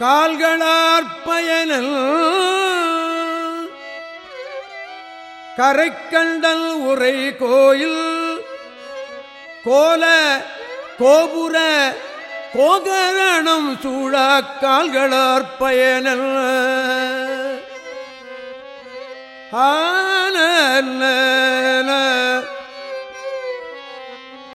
கால்களாற்பயனல் கரைக்கண்டல் உரை கோயில். கோல கோபுர கோகரணம் சூழா சூழாக்கால்களாற்பயனல் ஆன